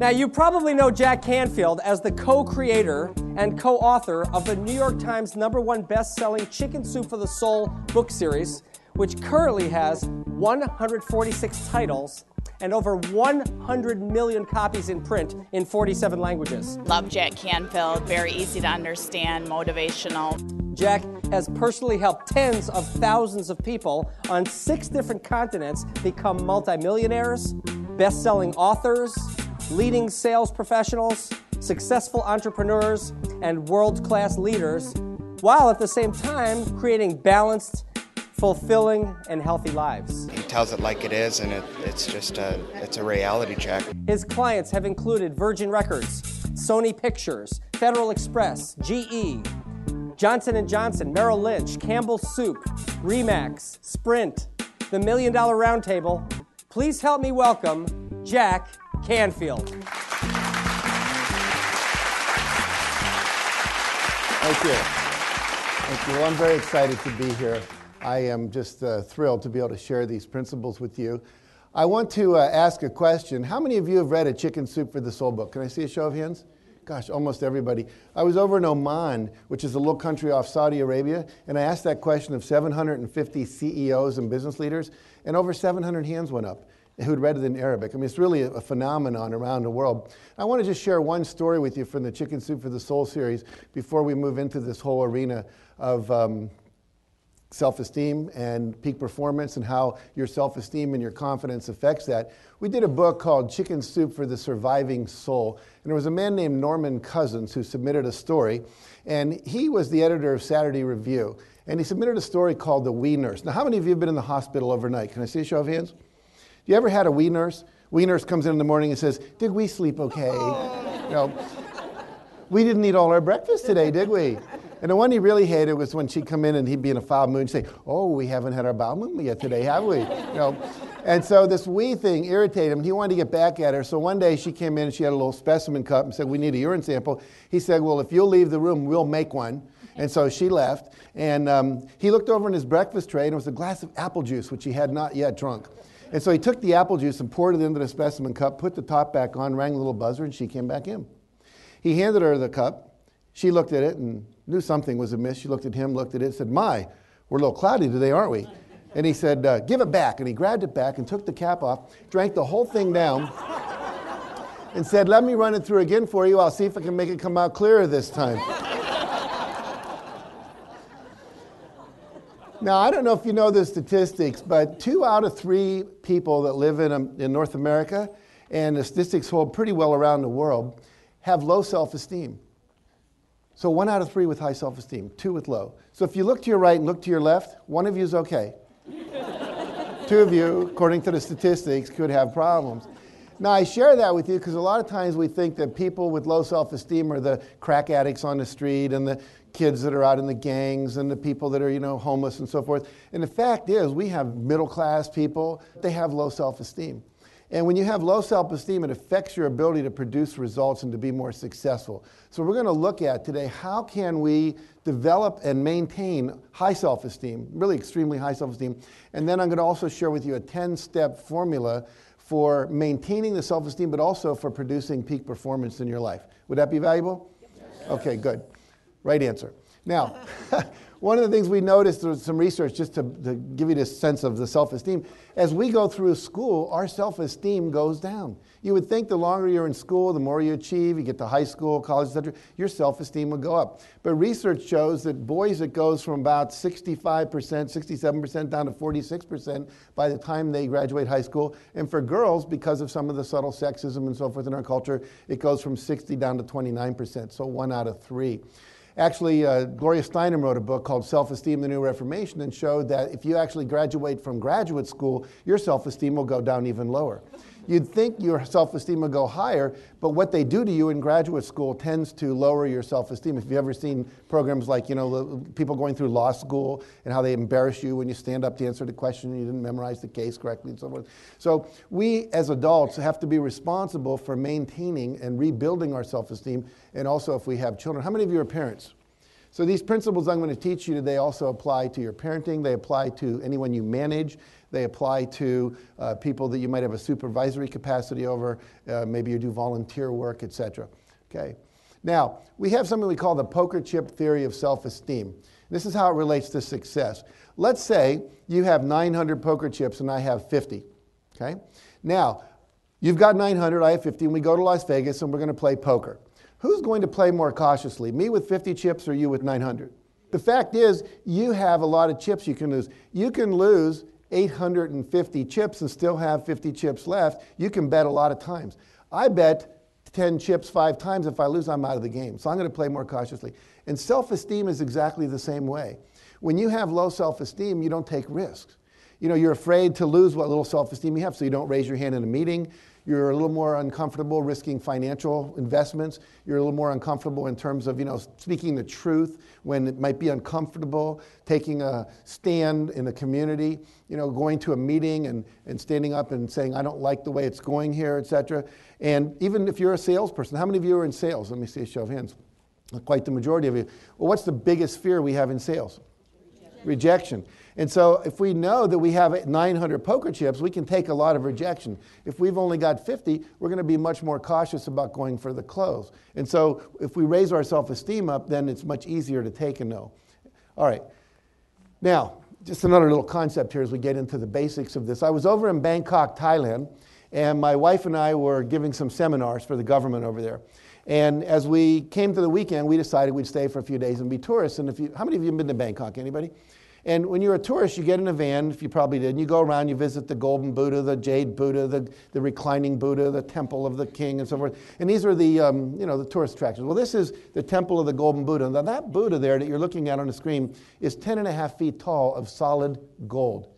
Now, you probably know Jack Canfield as the co creator and co author of the New York Times number one best selling Chicken Soup for the Soul book series, which currently has 146 titles and over 100 million copies in print in 47 languages. Love Jack Canfield, very easy to understand, motivational. Jack has personally helped tens of thousands of people on six different continents become multimillionaires, best selling authors, leading sales professionals, successful entrepreneurs, and world class leaders, while at the same time creating balanced, fulfilling, and healthy lives. He tells it like it is, and it, it's just a, it's a reality check. His clients have included Virgin Records, Sony Pictures, Federal Express, GE, Johnson & Johnson, Merrill Lynch, Campbell Soup, Remax, Sprint, the Million Dollar Roundtable. Please help me welcome Jack Canfield. Thank you. Thank you. Well, I'm very excited to be here. I am just uh, thrilled to be able to share these principles with you. I want to uh, ask a question. How many of you have read a Chicken Soup for the Soul book? Can I see a show of hands? Gosh, almost everybody. I was over in Oman, which is a little country off Saudi Arabia, and I asked that question of 750 CEOs and business leaders, and over 700 hands went up who'd read it in Arabic. I mean, it's really a, phenomenon around the world. I want to just share one story with you from the Chicken Soup for the Soul series before we move into this whole arena of um, self esteem and peak performance and how your self esteem and your confidence affects that. We did a book called Chicken Soup for the Surviving Soul. And there was a man named Norman Cousins who submitted a story. And he was the editor of Saturday Review. And he submitted a story called The Wee Nurse. Now, how many of you have been in the hospital overnight? Can I see a show of hands? You ever had a wee nurse? Wee nurse comes in in the morning and says, Did we sleep okay? You know, we didn't eat all our breakfast today, did we? And the one he really hated was when she'd come in and he'd be in a foul mood and say, Oh, we haven't had our bowel movement yet today, have we? You know? And so this wee thing irritated him. He wanted to get back at her. So one day she came in and she had a little specimen cup and said, We need a urine sample. He said, Well, if you'll leave the room, we'll make one. And so she left. And um, he looked over in his breakfast tray and it was a glass of apple juice, which he had not yet drunk. And so he took the apple juice and poured it into the specimen cup, put the top back on, rang the little buzzer, and she came back in. He handed her the cup. She looked at it and knew something was amiss. She looked at him, looked at it, said, My, we're a little cloudy today, aren't we? And he said, uh, Give it back. And he grabbed it back and took the cap off, drank the whole thing down, and said, Let me run it through again for you. I'll see if I can make it come out clearer this time. Now, I don't know if you know the statistics, but two out of three people that live in, um, in North America, and the statistics hold pretty well around the world, have low self esteem. So, one out of three with high self esteem, two with low. So, if you look to your right and look to your left, one of you is okay. two of you, according to the statistics, could have problems. Now, I share that with you because a lot of times we think that people with low self esteem are the crack addicts on the street and the kids that are out in the gangs and the people that are, you know, homeless and so forth. And the fact is, we have middle class people, they have low self esteem. And when you have low self esteem, it affects your ability to produce results and to be more successful. So, we're going to look at today how can we develop and maintain high self esteem, really extremely high self esteem. And then I'm going to also share with you a 10 step formula for maintaining the self esteem, but also for producing peak performance in your life. Would that be valuable? Yes. Okay, good. Right answer. Now, one of the things we noticed through some research, just to, to give you this sense of the self esteem, as we go through school, our self esteem goes down. You would think the longer you're in school, the more you achieve, you get to high school, college, etc., your self esteem would go up. But research shows that boys, it goes from about 65%, 67% down to 46% by the time they graduate high school. And for girls, because of some of the subtle sexism and so forth in our culture, it goes from 60 down to 29%, so one out of three. Actually, uh, Gloria Steinem wrote a book called Self Esteem, the New Reformation, and showed that if you actually graduate from graduate school, your self esteem will go down even lower. You'd think your self esteem would go higher, but what they do to you in graduate school tends to lower your self esteem. If you've ever seen programs like, you know, people going through law school and how they embarrass you when you stand up to answer the question and you didn't memorize the case correctly and so forth. So, we as adults have to be responsible for maintaining and rebuilding our self esteem, and also if we have children. How many of you are parents? So these principles I'm going to teach you today also apply to your parenting. They apply to anyone you manage. They apply to uh, people that you might have a supervisory capacity over. Uh, maybe you do volunteer work, etc. Okay. Now we have something we call the poker chip theory of self-esteem. This is how it relates to success. Let's say you have 900 poker chips and I have 50. Okay. Now you've got 900, I have 50, and we go to Las Vegas and we're going to play poker. Who's going to play more cautiously, me with 50 chips or you with 900? The fact is, you have a lot of chips you can lose. You can lose 850 chips and still have 50 chips left. You can bet a lot of times. I bet 10 chips five times. If I lose, I'm out of the game. So I'm going to play more cautiously. And self esteem is exactly the same way. When you have low self esteem, you don't take risks. You know, you're afraid to lose what little self esteem you have, so you don't raise your hand in a meeting. You're a little more uncomfortable risking financial investments. You're a little more uncomfortable in terms of, you know, speaking the truth when it might be uncomfortable, taking a stand in the community, you know, going to a meeting and, and standing up and saying, I don't like the way it's going here, et cetera. And even if you're a salesperson, how many of you are in sales? Let me see a show of hands. Quite the majority of you. Well, what's the biggest fear we have in sales? Rejection. Rejection. And so if we know that we have 900 poker chips, we can take a lot of rejection. If we've only got 50, we're going to be much more cautious about going for the close. And so if we raise our self-esteem up, then it's much easier to take a no. All right. Now, just another little concept here as we get into the basics of this. I was over in Bangkok, Thailand, and my wife and I were giving some seminars for the government over there. And as we came to the weekend, we decided we'd stay for a few days and be tourists. And if you, how many of you have been to Bangkok? Anybody? And when you're a tourist, you get in a van, if you probably did, and you go around, you visit the golden Buddha, the jade Buddha, the, the reclining Buddha, the temple of the king, and so forth. And these are the, um, you know, the tourist attractions. Well, this is the temple of the golden Buddha. Now, that Buddha there that you're looking at on the screen is 10 and a half feet tall of solid gold.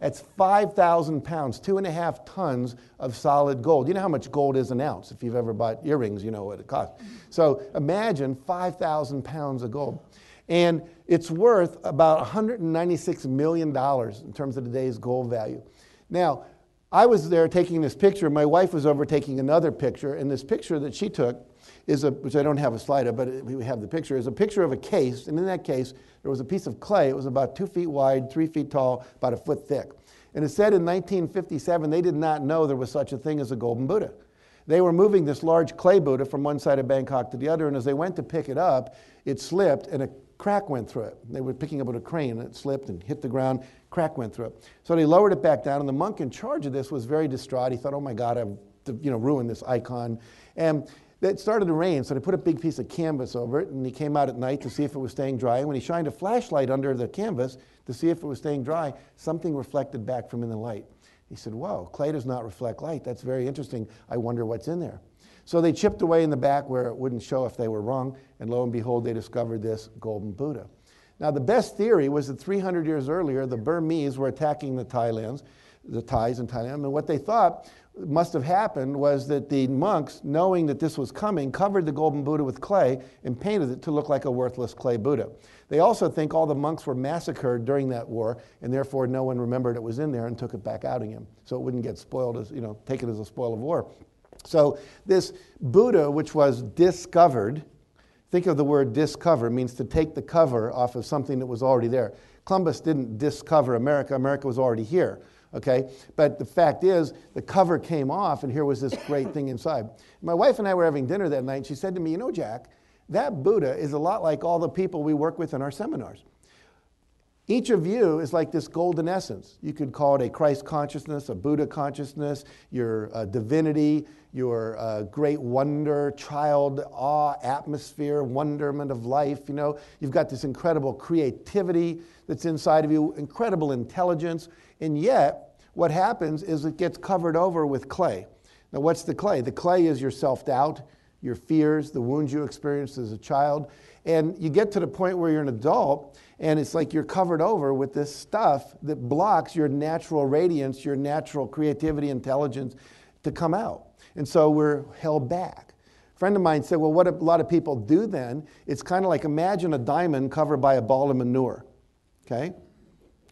That's 5,000 pounds, two and a half tons of solid gold. You know how much gold is an ounce? If you've ever bought earrings, you know what it costs. So imagine 5,000 pounds of gold. And it's worth about $196 million in terms of today's gold value. Now, I was there taking this picture. My wife was over taking another picture, and this picture that she took is a, which I don't have a slide of, but we have the picture, is a picture of a case, and in that case, there was a piece of clay. It was about two feet wide, three feet tall, about a foot thick. And it said in 1957 they did not know there was such a thing as a golden Buddha. They were moving this large clay Buddha from one side of Bangkok to the other, and as they went to pick it up, it slipped and a crack went through it. They were picking up with a crane and it slipped and hit the ground, crack went through it. So they lowered it back down, and the monk in charge of this was very distraught. He thought, oh my God, I've you know, ruined this icon. And it started to rain, so they put a big piece of canvas over it, and he came out at night to see if it was staying dry. And when he shined a flashlight under the canvas to see if it was staying dry, something reflected back from in the light. He said, Whoa, clay does not reflect light. That's very interesting. I wonder what's in there. So they chipped away in the back where it wouldn't show if they were wrong, and lo and behold, they discovered this golden Buddha. Now, the best theory was that 300 years earlier, the Burmese were attacking the Thailands, the Thais in Thailand, and what they thought must have happened was that the monks, knowing that this was coming, covered the golden Buddha with clay and painted it to look like a worthless clay Buddha. They also think all the monks were massacred during that war, and therefore no one remembered it was in there and took it back out again, so it wouldn't get spoiled as, you know, taken as a spoil of war. So this Buddha, which was discovered, think of the word discover, means to take the cover off of something that was already there. Columbus didn't discover America, America was already here. Okay, but the fact is, the cover came off, and here was this great thing inside. My wife and I were having dinner that night, and she said to me, You know, Jack, that Buddha is a lot like all the people we work with in our seminars. Each of you is like this golden essence. You could call it a Christ consciousness, a Buddha consciousness, your uh, divinity, your uh, great wonder, child awe, atmosphere, wonderment of life. You know, you've got this incredible creativity that's inside of you, incredible intelligence, and yet what happens is it gets covered over with clay. Now, what's the clay? The clay is your self doubt, your fears, the wounds you experienced as a child. And you get to the point where you're an adult and it's like you're covered over with this stuff that blocks your natural radiance, your natural creativity, intelligence to come out. And so we're held back. A friend of mine said, Well, what a lot of people do then, it's kind of like imagine a diamond covered by a ball of manure. Okay?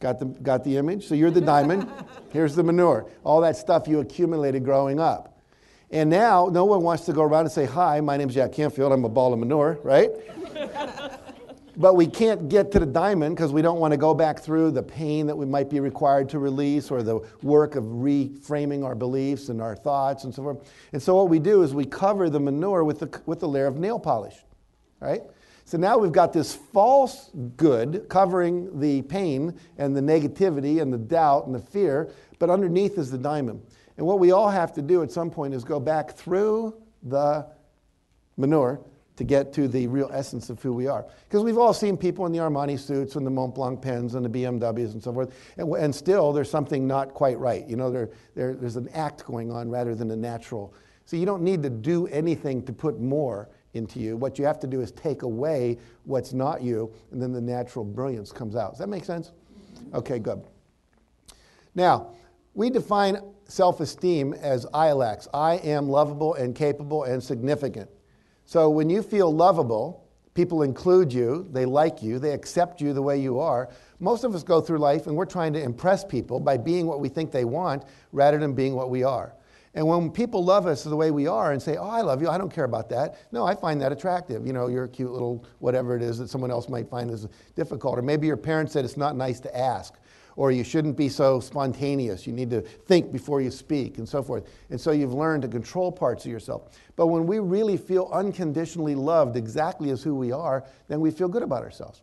Got the, got the image? So you're the diamond, here's the manure, all that stuff you accumulated growing up. And now no one wants to go around and say, Hi, my name's Jack Canfield, I'm a ball of manure, right? but we can't get to the diamond because we don't want to go back through the pain that we might be required to release or the work of reframing our beliefs and our thoughts and so forth. And so what we do is we cover the manure with the, with the layer of nail polish, right? So now we've got this false good covering the pain and the negativity and the doubt and the fear, but underneath is the diamond. And what we all have to do at some point is go back through the manure to get to the real essence of who we are. Because we've all seen people in the Armani suits and the Mont Blanc pens and the BMWs and so forth, and, and still there's something not quite right. You know, there, there, there's an act going on rather than a natural. So you don't need to do anything to put more into you. What you have to do is take away what's not you, and then the natural brilliance comes out. Does that make sense? Okay, good. Now, we define self esteem as ILACS I am lovable and capable and significant. So when you feel lovable, people include you, they like you, they accept you the way you are. Most of us go through life and we're trying to impress people by being what we think they want rather than being what we are. And when people love us the way we are and say, Oh, I love you, I don't care about that. No, I find that attractive. You know, you're a cute little whatever it is that someone else might find as difficult. Or maybe your parents said it's not nice to ask or you shouldn't be so spontaneous. You need to think before you speak, and so forth. And so you've learned to control parts of yourself. But when we really feel unconditionally loved exactly as who we are, then we feel good about ourselves.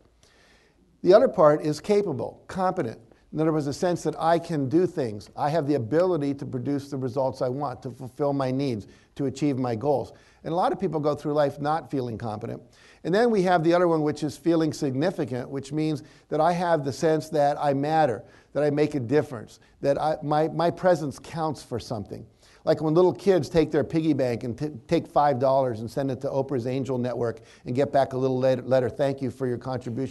The other part is capable, competent. In other words, a sense that I can do things. I have the ability to produce the results I want, to fulfill my needs, to achieve my goals. And a lot of people go through life not feeling competent. And then we have the other one, which is feeling significant, which means that I have the sense that I matter, that I make a difference, that I, my, my presence counts for something. Like when little kids take their piggy bank and t- take $5 and send it to Oprah's Angel Network and get back a little letter, letter, thank you for your contribution